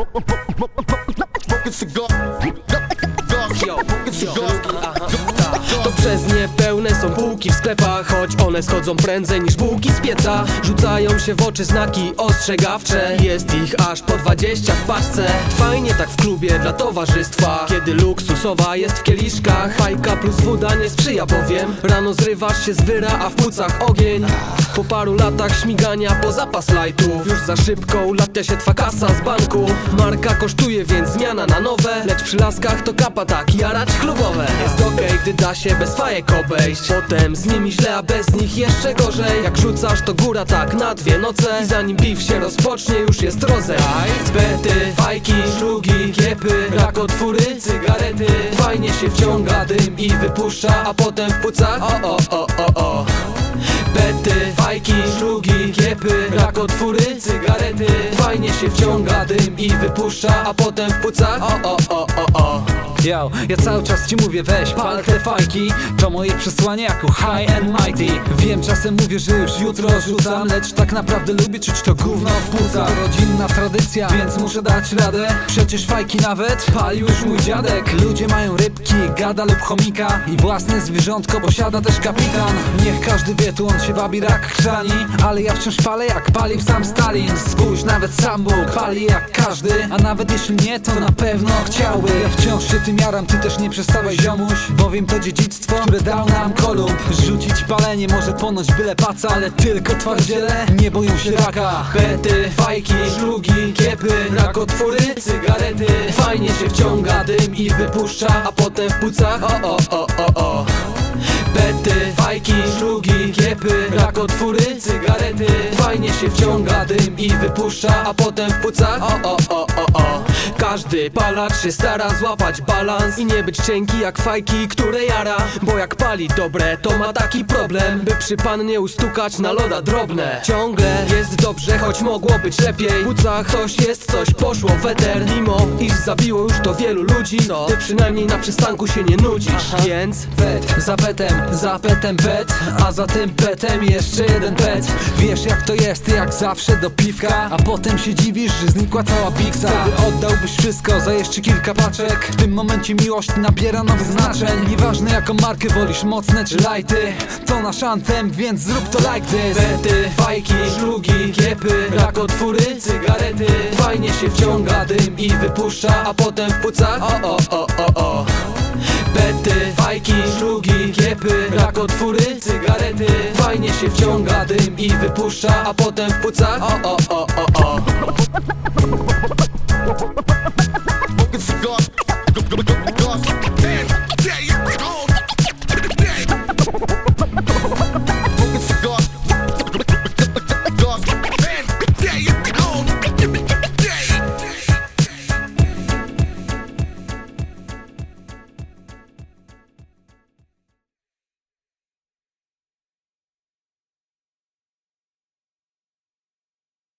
Smoking cigar. Cigar. To przez nie pełne są półki w sklepach Choć one schodzą prędzej niż bułki z pieca. Rzucają się w oczy znaki ostrzegawcze. Jest ich aż po 20 w paczce. Fajnie tak w klubie dla towarzystwa Kiedy luksusowa jest w kieliszkach. Fajka plus woda nie sprzyja bowiem Rano zrywasz się z wyra, a w płucach ogień. Po paru latach śmigania po zapas lightów Już za szybko ulatnia się twa kasa z banku. Marka kosztuje, więc zmiana na nowe. Lecz przy laskach to kapa tak, jaracz klubowe. Jest okej, gdy da się bez fajek obejść. Potem z nimi źle, a bez nich jeszcze gorzej. Jak rzucasz to góra tak na dwie noce. I zanim piw się rozpocznie już jest rozegraj Bety, fajki, szlugi, kiepy Rakotwóry, cygarety. Fajnie się wciąga dym i wypuszcza A potem w płucach o o o o o. Bety, fajki, szlugi, kiepy Rakotwóry, cygarety. Fajnie się wciąga dym i wypuszcza A potem w płucach o o o o o Yo, ja cały czas ci mówię weź pal te fajki. To moje przesłanie jako high and mighty. Wiem czasem mówię, że już jutro rzucam Lecz tak naprawdę lubię czuć to gówno w płucach. To rodzinna tradycja, więc muszę dać radę. Przecież fajki nawet pali już mój dziadek. Ludzie mają rybki, gada lub chomika I własne zwierzątko posiada też kapitan. Niech każdy wie, tu on się wabi rak chrzani Ale ja wciąż palę jak palił sam Stalin. Spójrz, nawet sam Bóg pali jak każdy A nawet jeśli nie, to na pewno chciałby. Ja wciąż się tym jaram, ty też nie przestałeś ziomuś. Bowiem to dziedzictwo, które dał nam Kolumb. Rzucić palenie może ponoć byle paca Ale tylko twardziele nie boją się raka. Bety, fajki, szlugi, kiepy Rakotwóry, cygarety. Fajnie się wciąga dym i wypuszcza A potem w płucach o o o o o. Bety, fajki, szlugi, kiepy Rakotwóry, cygarety. Fajnie się wciąga dym i wypuszcza A potem w płucach o o o o o. Każdy palacz się stara złapać balans I nie być cienki jak fajki, które jara. Bo jak pali dobre, to ma taki problem By przy pannie ustukać na loda drobne. Ciągle jest dobrze, choć mogło być lepiej. W płucach coś jest, coś poszło w eter. Mimo iż zabiło już to wielu ludzi Ty przynajmniej na przystanku się nie nudzisz. Więc Bet, za betem, za petem bet A za tym petem jeszcze jeden Wiesz jak to jest, jak zawsze do piwka A potem się dziwisz, że znikła cała piksa oddałbyś wszystko za jeszcze kilka paczek W tym momencie miłość nabiera nowych znaczeń. Nieważne jaką markę wolisz, mocne czy lighty. To nasz antem, więc zrób to like this. Bety, fajki, szlugi, kiepy Rakotwóry, cygarety. Fajnie się wciąga dym i wypuszcza A potem w płucach o o o o o się wciąga dym i wypuszcza A potem w płucach. O o o o o